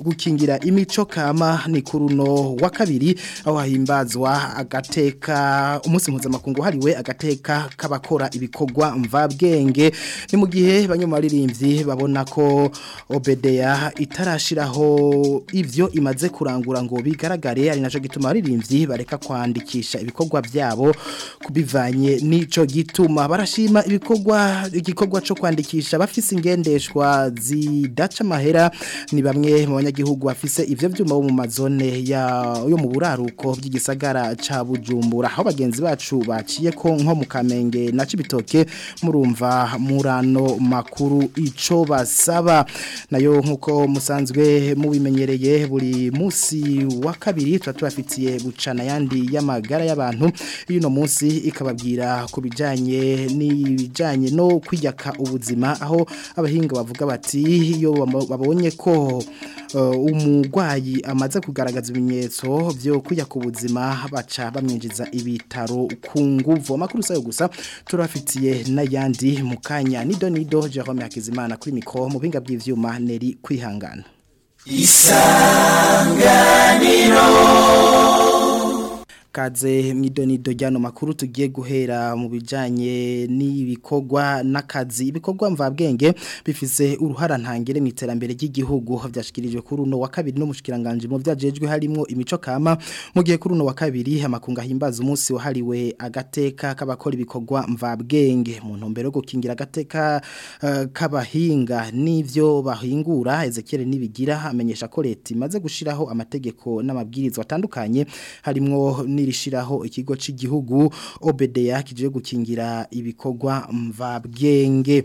gukingira imico kama ni kuruno wa kabiri aho hahimbazwa agateka umunsi mpuzamakungu hariwe agateka k'abakora ibikorwa mvabwenge ni mu gihe banyuma mu babona ko obedeya itarashiraho ibyo imaze kurangura ngo bigaragare ari naco gituma abaririmbyi bareka kwandikisha ibikorwa byabo kubivanye nico gituma barashima ibikorwa igikorwa cyo kwandikisha bafise ingendeshwa zidaca amahera ni bamwe mu banyagihugu bafise ivyo byuma mu mazone ya yo mu buraruko by'igisagara ca Bujumbura aho bagenzi bacu baciye ko nko mu Kamenge na Cibitoke murumva murano makuru ico basi basaba nayo nkuko musanzwe mubimenyereye buri munsi wa kabiri tuba tubafitiye gucana yandi y'amagara y'abantu y'uno munsi ikababwira ku bijyanye n'ibijyanye no kwiyaka ubuzima aho abahinga bavuga bati iyo babonye ko Eh, Umugwayi amaze kugaragaza ibimenyetso byo kujya ku buzima baca bamwinjiza ibitaro ku nguvu amakuru sayo gusa turafitiye n'ayandi mu kanya nido nido Jerome Hakizimana kuri mikoro mu binga by'ivyuma neri kwihangana isanganiro kaze mwidonido ryano makuru tugiye guhera mu bijyanye nibikogwa n'akazi ibikorwa mvabwenge bifise uruhara ntangire mu iterambere ry'igihugu byashyikirijwe kuri uno wa kabiri n'umushyikiranganje mu byajejwe harimo imico kama mu gihe kuri uno wa kabiri amakunga ahimbaza umunsi wahariwe agateka k'abakora ibikorwa mvabwenge mu ntumbero yo gukingira agateka eh, k'abahinga n'ibyo bahingura ezekere n'ibigira amenyesha ko leta imaze gushyiraho amategeko n'amabwiriza atandukanye harimo ni rishyiraho ikigo cy'igihugu obedeya kigiye gukingira ibikorwa mvabwenge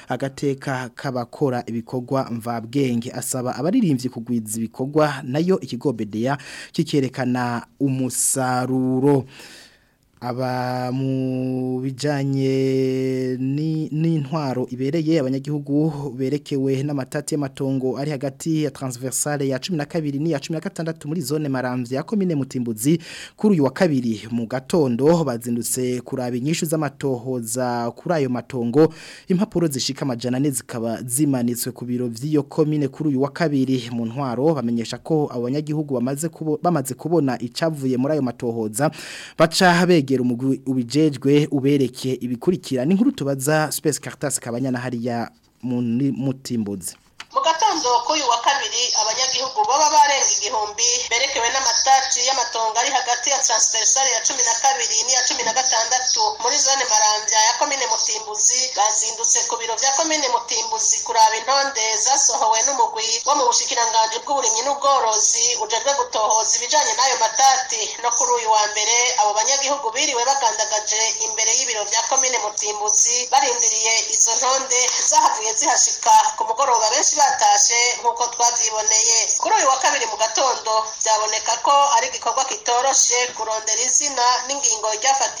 agateka k'abakora ibikorwa mvabwenge asaba abaririmbyi kugwiza ibikorwa nayo ikigo kikerekana umusaruro aba mu bijyanye n'intwaro ibereye abanyagihugu berekewe n'amatati y'amatongo ari hagati ya transversale ya cumi na kabiri n'iya cumi na gatandatu muri zone maramvya ya komine mutimbuzi kuri uyu wa kabiri mu gatondo bazindutse kuraba inyinshi z'amatohoza kuri ayo matongo impapuro zishika amajana ane zikaba zimanitswe ku biro by'iyo komine kuri uyu wa kabiri mu ntwaro bamenyesha ko abanyagihugu bamaze kubona icyavuye muri ayo matohoza baca bege kwegera umugwi ubijejwe ubereke ibikurikira ni inkuru tubaza Space Cartas kabanya na hariya mu mutimbozi ngo kuri uyu wa kabiri abanyagihugu baba barenga igihumbi berekewe n'amatati y'amatongo ari hagati ya taransiferisari ya cumi na kabiri n'iya cumi na gatandatu muri zone marambya ya komine mutimbuzi bazindutse ku biro bya komine mutimbuzi kuraba intonde zasohowe n'umugwi wo mu bushikiranganji bw'uburimyi n'ubworozi ujejwe gutohoza ibijyanye n'ayo matati no kuri uyu wa mbere abo banyagihugu biriwe bagandagaje imbere y'ibiro bya komine mutimbuzi barindiriye izo ntonde zahavuye zihashika ku mugoroba benshi batashye byifashe nk'uko twabyiboneye kuri uyu wa kabiri mu gatondo byaboneka ko ari igikorwa kitoroshye kurondera izina n'ingingo ryafatiwe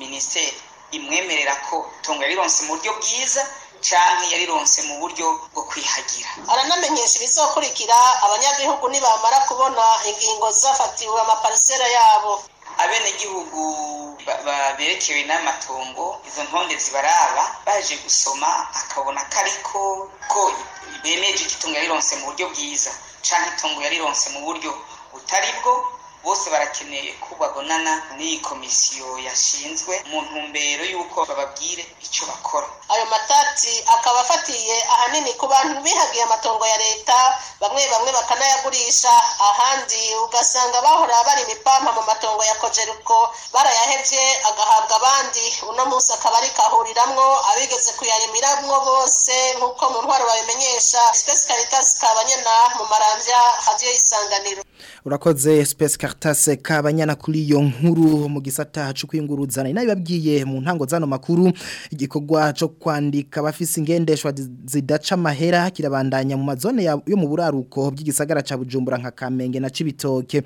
minisiteri imwemerera ko itongo yarironse mu buryo bwiza cyangwa yarironse mu buryo bwo kwihagira aranamenyesha ibizokurikira abanyagihugu nibamara kubona ingingo zafatiwe amaparisera yabo abenegihugu berekewe n'amatongo izo ntonde zibaraba baje gusoma akabona ko ariko ko bemeje igitungo yarironse mu buryo bwiza cyangwa itungo yarironse mu buryo butari bwo bose barakeneye ko babonana n'iyi komisiyo yashinzwe mu ntumbero y'uko bababwire icyo bakora ayo matati akaba afatiye ahanini ku bantu bihagiye amatongo ya leta bamwe bamwe bakanayagurisha ahandi ugasanga bahora bari imipampa mu matongo ya kojeruko barayahebye agahabwa abandi uno munsi akaba ari kahuriramwo abigeze kuyarimiramo bose nk'uko mu ntwaro babimenyesha sipesi karitasi na mu marambya hagiye isanganiro urakoze sipesi Anastase kabanyana kuri iyo nkuru mu gisata cyo kwinguruzana inabibabwiye mu ntango zano makuru igikogwa cyo kwandika abafise ingendeshwa zidaca amahera kirabandanya mu mazone yo mu buraruko by'igisagara ca Bujumbura nka Kamenge na Cibitoke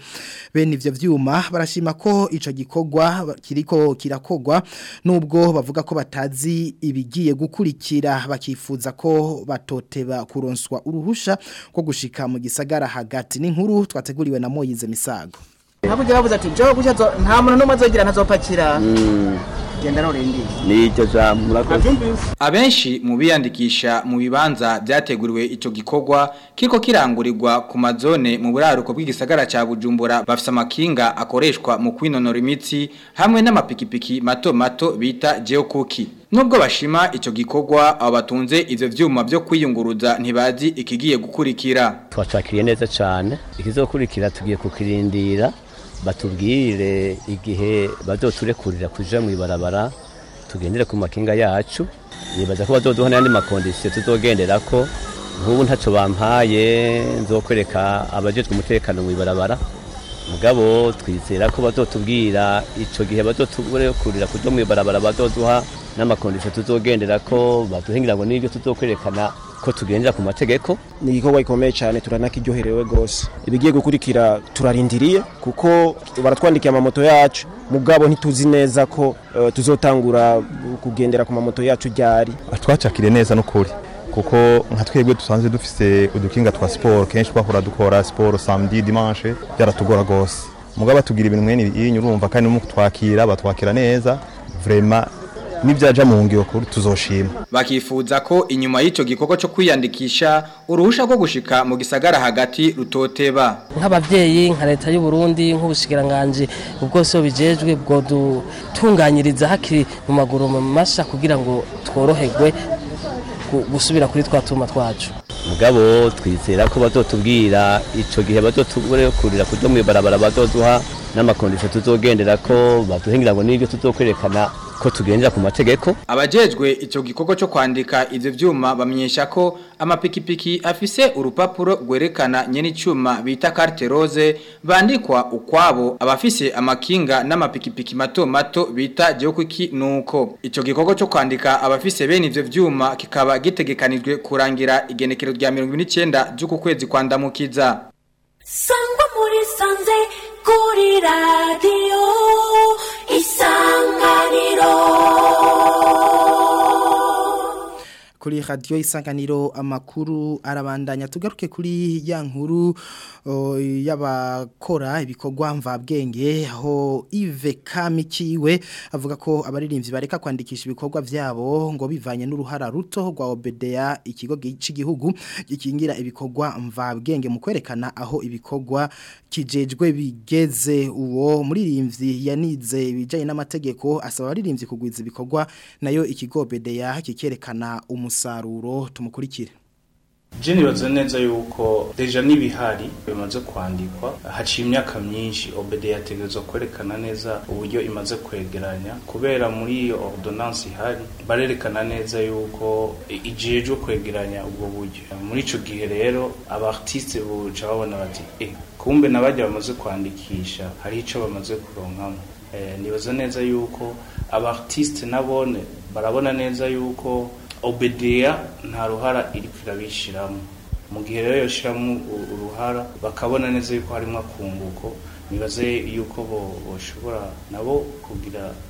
bene ivyo vyuma barashima ko ico gikorwa kiriko kirakogwa nubwo bavuga ko batazi ibigiye gukurikira bakifuza ko batoteba kuronswa uruhusha ko gushika mu gisagara hagati n'inkuru twateguriwe na Moyize Misago hakurya bavuze ati nshobora gushyira nta muntu n'umwe azogira ntazopakira hmm. abenshi mu biyandikisha mu bibanza byateguriwe icyo gikorwa kiko kirangurirwa ku mazone mu buraruko bw'igisagara cya bujumbura bafite amakinga akoreshwa mu kwinonora imitsi hamwe n'amapikipiki mato mato bita geokuki nubwo bashima icyo gikorwa abo batunze ibyo byuma byo kwiyunguruza ntibazi ikigiye gukurikira twacakiriye neza cyane ikizokurikira tugiye kukirindira batubwire igihe bazoturekurira kuja mw'ibarabara tugendera ku makinga yacu nibaza ko bazoduha n'ayandi makondisiyo tuzogenderako nk'ubu ntacyo bampaye nzokwereka abajejwe umutekano mw'ibarabara mugabo twizera ko bazotubwira icyo gihe bazoturekurira kuja mw'ibarabara bazoduha n'amakondisiyo tuzogendera ko baduhingira ngo n'ibyo tuzokwerekana ko tugendera ku mategeko ni igikorwa gikomeye cyane turanakiryoherewe rwose ibigiye gukurikira turarindiriye kuko baratwandikiye amamoto yacu mugabo ntituzi neza ko eh, tuzotangura kugendera ku mamoto yacu ryari twacakire neza n'ukuri kuko nka twebwe dusanzwe dufite udukinga twa siporo kenshi twahora dukora siporo samedi dimanche byaratugora rwose mugabo tugira ibintu mwene iyi nyurumva kandi twakira batwakira neza vrema n'ibyaje mu ngiro kuri tuzoshima bakifuza ko inyuma y'icyo gikoko cyo kwiyandikisha uruhusha rwo gushika mu gisagara hagati rutoteba nk'ababyeyi nka leta y'u Burundi nk'ubushikiranganje ubwose bijejwe bwo dutunganyiriza hakiri mu maguru mu masha kugira ngo tworoherwe gusubira kuri twatuma twacu mugabo twizera ko batotubwira icyo gihe batotubwira kurya mu ibarabara batoduha n'amakondisho tuzogendera ko batuhingira ngo n'ibyo tutokwerekana ko tugendera ku mategeko abajejwe icyo gikorwa cyo kwandika ivyo vyuma bamenyesha ko amapikipiki afise urupapuro gwerekana nyene cyuma bita carte rose bandikwa ukwabo abafise amakinga n'amapikipiki mato mato bita jokuki nuko ico gikorwa cyo kwandika abafise bene ivyo vyuma kikaba gitegekanijwe kurangira igenekero rya 29 cy'uku kwezi kwandamukiza Sangwa muri sanze kuri radio Hero. kuri radiyo isanganiro amakuru arabandanya tugaruke kuri ya y'abakora ibikorwa mvabwenge aho ive kamikiwe avuga ko abaririmbyi bareka kwandikisha ibikorwa byabo ngo bivanye n'uruhara ruto rwa obedeya ikigo cy'igihugu gikingira ibikorwa mvabwenge mu kwerekana aho ibikorwa kijejwe bigeze uwo muririmbyi yanize ibijyanye n'amategeko asaba abaririmbyi kugwiza ibikorwa nayo ikigo obedeya kikerekana umusoro umusaruro tumukurikire nibaze neza yuko deja n'ibihari bimaze kwandikwa haciye imyaka myinshi obede yategerezwa kwerekana neza uburyo imaze kwegeranya kubera muri iyo ordonance ihari barerekana neza yuko ijejwe kwegeranya ubwo buryo muri ico gihe rero abartiste buca babona bati e kumbe nabajya bamaze kwandikisha hari ico bamaze kuronkamo eh, nibaza neza yuko abartiste nabone barabona neza yuko obedeya nta ruhara irikira bishyiramo mu gihe rero yashyiramo uruhara bakabona neza yuko harimo akumbuko nibaze yuko bashobora nabo kugira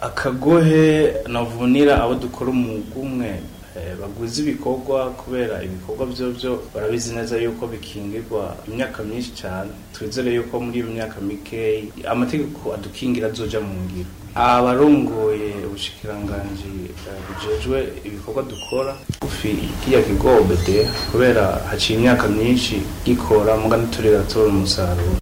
akagohe navunira abo dukora umwuga umwe eh, baguze ibikorwa kubera ibikorwa byo byo barabizi neza yuko bikingirwa imyaka myinshi cyane twizere yuko muri iyo myaka mike amategeko adukingira azoja mu ngiro abarongoye ubushikiranganji eh, bujejwe ibikorwa dukora gufi kiriya kigo OBD kubera haciye imyaka myinshi gikora muga ntiturera turabona umusaruro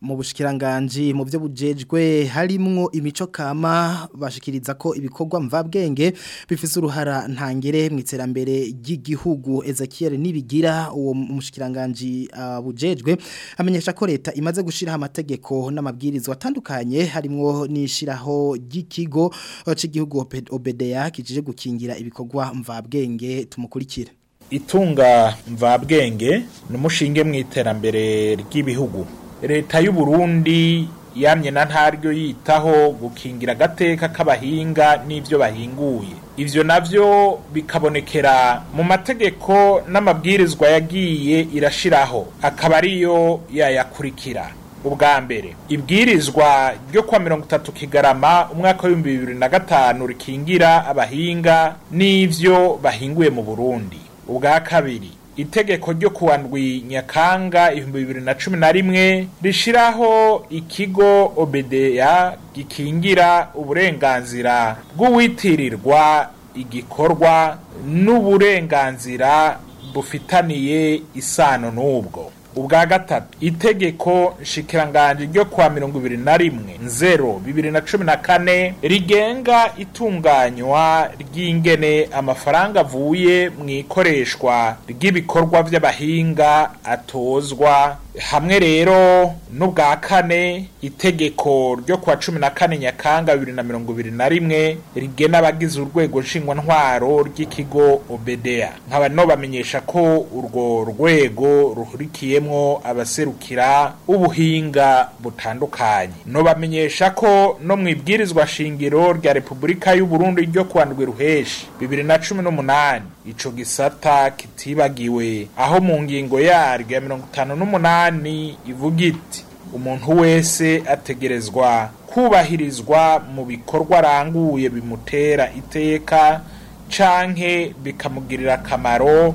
mu bushikiranganji mu byo bujejwe harimo imico kama bashikiriza ko ibikorwa mvabwenge bifise uruhara ntangere mu iterambere ry'igihugu Ezekiel nibigira uwo mushikiranganje ah, bujejwe amenyesha ko leta imaze gushiraho amategeko n'amabwirizwa atandukanye harimo nishiraho ry'ikigo cy'igihugu obedeya kijije gukingira ibikorwa mvabwenge tumukurikira itunga mvabwenge ni mu iterambere ry'ibihugu leta y'u Burundi yamye na ntaryo yitaho gukingira agateka k'abahinga n'ibyo bahinguye ibyo nabyo bikabonekera mu mategeko n'amabwirizwa yagiye irashiraho akaba ariyo yayakurikira ubwa mbere ibwirizwa ryo kwa mirongo itatu kigarama umwaka w'ibihumbi bibiri na gatanu rikingira abahinga n'ibyo bahinguye mu burundi ubwa kabiri itegeko ryo kuwa ndwi nyakanga ibihumbi bibiri na cumi na rimwe rishyiraho ikigo obedeya gikingira uburenganzira bw'uwitirirwa igikorwa n'uburenganzira bufitaniye isano n'ubwo ubwa gatatu itegeko nshikiranganje ryo kwa mirongo ibiri na rimwe nzero bibiri na cumi na kane rigenga itunganywa ry'ingene amafaranga avuye mu ikoreshwa ry'ibikorwa by'abahinga atozwa hamwe rero n'ubwa kane itegeko ryo kuwa cumi na kane nyakanga bibiri na mirongo ibiri na rimwe rigena abagize urwego nshingwantwaro ry'ikigo obedea nkaba no bamenyesha ko urwo rwego ruhurikiyemo abaserukira ubuhinga butandukanye no bamenyesha ko no mu ibwirizwa shingiro rya repubulika y'u Burundi ryo kuwa ndwi ruheshi bibiri na cumi n'umunani ico gisata kitibagiwe aho mu ngingo yaryo ya mirongo itanu n'umunani Yohani ivuga iti umuntu wese ategerezwa kubahirizwa mu bikorwa aranguye bimutera iteka canke bikamugirira akamaro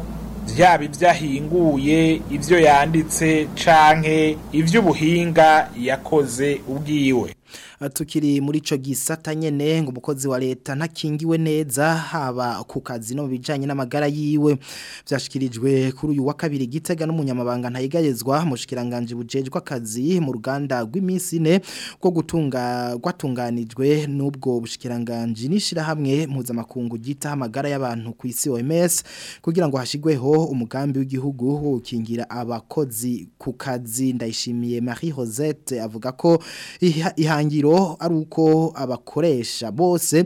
byaba ibyo ahinguye ibyo yanditse canke iby'ubuhinga yakoze ubwiwe Eh, tukiri muri ico gisata nyene ngo umukozi wa leta ntakingiwe neza haba ku kazi no bijanye n'amagara yiwe byashikirijwe kuri uyu wa kabiri gitega n'umunyamabanga ntayigayezwa mushikiranganje kwa akazi mu ruganda rw'iminsi ne ko gutunga rwatunganijwe n'ubwo bushikiranganje n'ishirahamwe mpuzamakungu gita amagara y'abantu ku isi OMS kugira ngo hashigweho umugambi w'igihugu ukingira abakozi ku kazi ndayishimiye Marie Rosette avuga ko ihangira shingiro ari uko abakoresha bose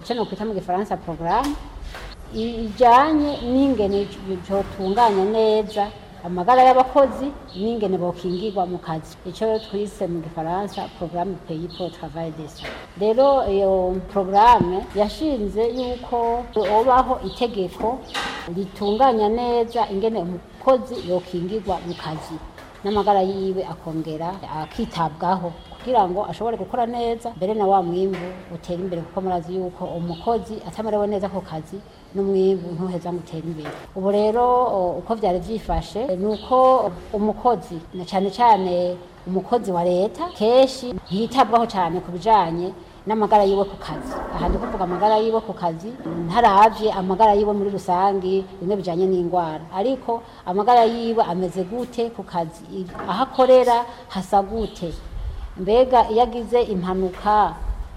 icyo ni ukwita mu gifaransa porogaramu ijyanye n'ingene byotunganya neza amagara y'abakozi n'ingene bokingirwa mu kazi icyo twise mu gifaransa porogaramu peyi po rero iyo porogaramu yashinze yuko ubaho itegeko ritunganya neza ingene umukozi yokingirwa mu kazi n'amagara yiwe akongera akitabwaho kugira ngo ashobore gukora neza mbere na wa mwimbu utera imbere kuko murazi yuko umukozi atamerewe neza ku kazi n'umwimbu ntuheza ngo utere imbere ubu rero uko byari byifashe ni uko umukozi cyane cyane umukozi wa leta kenshi ntiyitabwaho cyane ku bijyanye n'amagara yiwe ku kazi aha ndi kuvuga amagara yiwe ku kazi ntarabye amagara yiwe muri rusange bimwe bijyanye n'indwara ariko amagara yiwe ameze gute ku kazi aho akorera hasa gute mbega iyo agize impanuka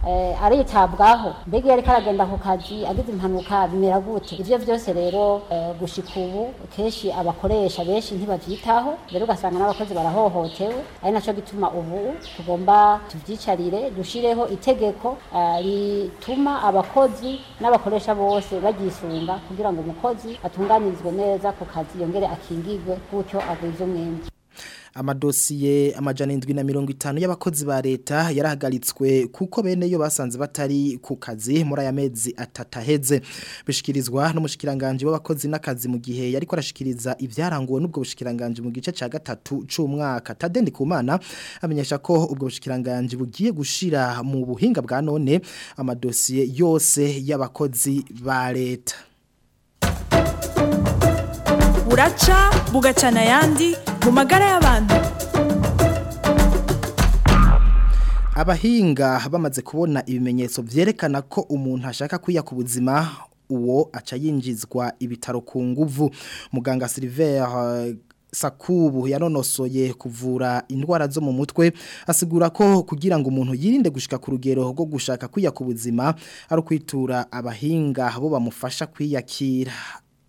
Eh, aritabwaho mbega iyo ariko aragenda ku kazi agize impanuka bimera gute ibyo byose rero eh, gushika ubu kenshi abakoresha benshi ntibabyitaho rero ugasanga n'abakozi barahohotewe ari nacyo gituma ubu tugomba tubyicarire dushyireho itegeko eh, rituma abakozi n'abakoresha bose babyisunga kugira ngo umukozi atunganirizwe neza ku kazi yongere akingirwe gutyo agwize umwenge amadosiye amajana indwi na mirongo itanu y'abakozi ba leta yarahagaritswe kuko bene yo basanze batari ku kazi muri aya mezi atatu aheze bishikirizwa n'umushikiranganji w'abakozi n'akazi mu gihe yari arashikiriza ibyaranguwe n'ubwo bushikiranganji mu gice cya gatatu cy'umwaka tadende kumana amenyesha ko ubwo bushikiranganji bugiye gushira mu buhinga bwa none amadosiye yose y'abakozi ba leta buraca bugacana ayandi mu magara y'abantu abahinga bamaze kubona ibimenyetso byerekana ko umuntu ashaka kwiya ku buzima uwo aca yinjizwa ibitaro ku nguvu muganga Silver uh, sakubu yanonosoye kuvura indwara zo mu mutwe asigura ko kugira ngo umuntu yirinde gushika ku rugero rwo gushaka kwiya ku buzima ari ukwitura abahinga bo bamufasha kwiyakira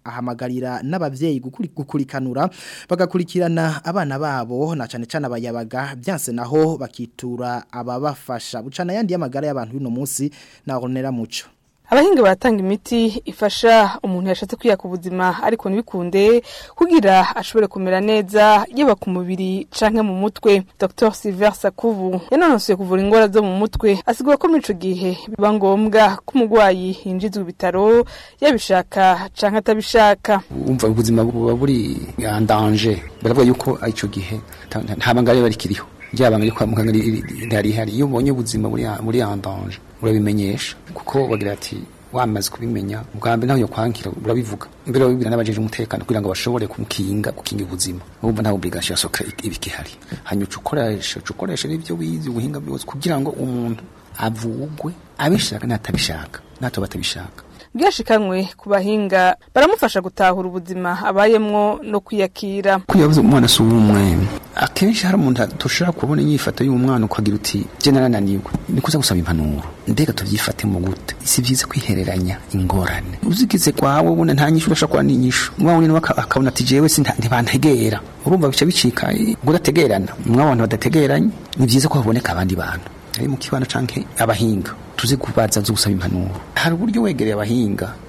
ahamagarira n'abavyeyi gukurikanura bagakurikirana abana babo na cane cane abayabaga byanse naho bakitura ababafasha bucana yandi yamagara y'abantu bino munsi na Ronera Muco abahinga baratanga imiti ifasha umuntu yashatse kwiyaka ubuzima ariko ntibikunde kugira ashobore kumera neza yaba ku mubiri canke mu mutwe dr silver sakuvu yanonosoye kuvura indwara zo mu mutwe asigura ko muri ico gihe biba ngombwa ko umugwayi yinjizwa ibitaro yabishaka canke atabishaka umva ubuzima buba buri andanje baravuga yuko icyo gihe nta bangare barikiriho rya ryo kwa muganga ntarihari iyo ubonye ubuzima muri andanje urabimenyesha kuko bagira ati wamaze kubimenya ubwa mbere nawe urabivuga mbere wabibwira n'abajeje umutekano kugira ngo bashobore kumukinga gukinga ubuzima urumva nta obligation yasohoka iba igihari ukoresha ukoresha n'ibyo wize ubuhinga bwose kugira ngo umuntu avugwe abishaka n'atabishaka n'ataba atabishaka bwashikanwe ku bahinga baramufasha gutahura ubuzima abayemwo no kwiyakira kwiyabuza umwana si uw'umwe akenshi hari umuntu dushobora kubona inyifato y'umwana ukagira uti je narananirwa nikuza gusaba impanuro ndega mu gute si byiza kwihereranya ingorane uzigize kwawe ubona nta nyishu urashobora kuba n'inyishu umwana nyene akabona ati jewe si ntibantegera urumva bica bicika eh? ngo udategerana mwabantu badategeranye ni byiza ko haboneka abandi bantu ari mu kibano canke abahinga tuzi kubaza zo gusaba impanuro hari uburyo wegereye abahinga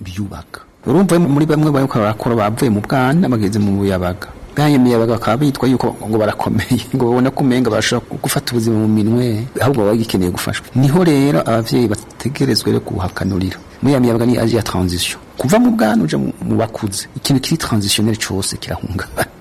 byubaka. urumva muri bamwe bariko barakora bavuye mu bwana bageze mu buyabaga bayemeye kaba bitwa yuko ngo barakomeye ngo babona ko umenga bashobora gufata ubuzima mu minwe ahubwo bagikeneye gufashwa niho rero ababyeyi bategerezwe rero kuhakanurira muri ya miyabaga ni age ya transition kuva mu bwana uje mu bakuze ikintu kiri transitionnel cyose kirahungabana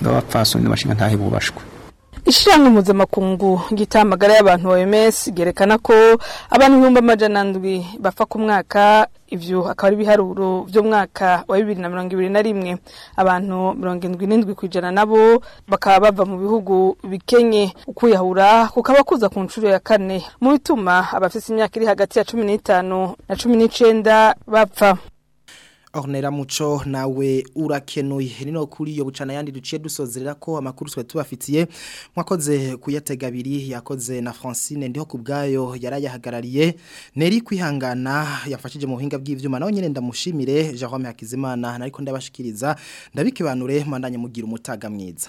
b'abapfasoni n'abashinga ntahe bubashwe ishyirahamwe mpuzamakungu ryita amagara y'abantu OMS ryerekana ko abantu ibihumbi amajana ndwi bapfa ku mwaka ibyo akaba ari ibiharuro by'umwaka wa bibiri na mirongo ibiri na rimwe abantu mirongo indwi n'indwi ku ijana nabo bakaba bava mu bihugu bikenye ukwiyahura kukaba kuza ku nshuro ya kane mu bituma abafite imyaka iri hagati ya cumi n'itanu na cumi n'icyenda bapfa ornera muco nawe urakenuye nino kuri yo bucana yandi duciye dusozerera ko amakuru twa tubafitiye mwakoze kuyategabiri yakoze na Francine ndiho kubgayo yarayahagarariye neri kwihangana yafashije mu buhinga bw'ivyuma naho nyene ndamushimire Jerome Hakizimana nariko ndabashikiriza ndabikibanure mandanye mugira umutaga mwiza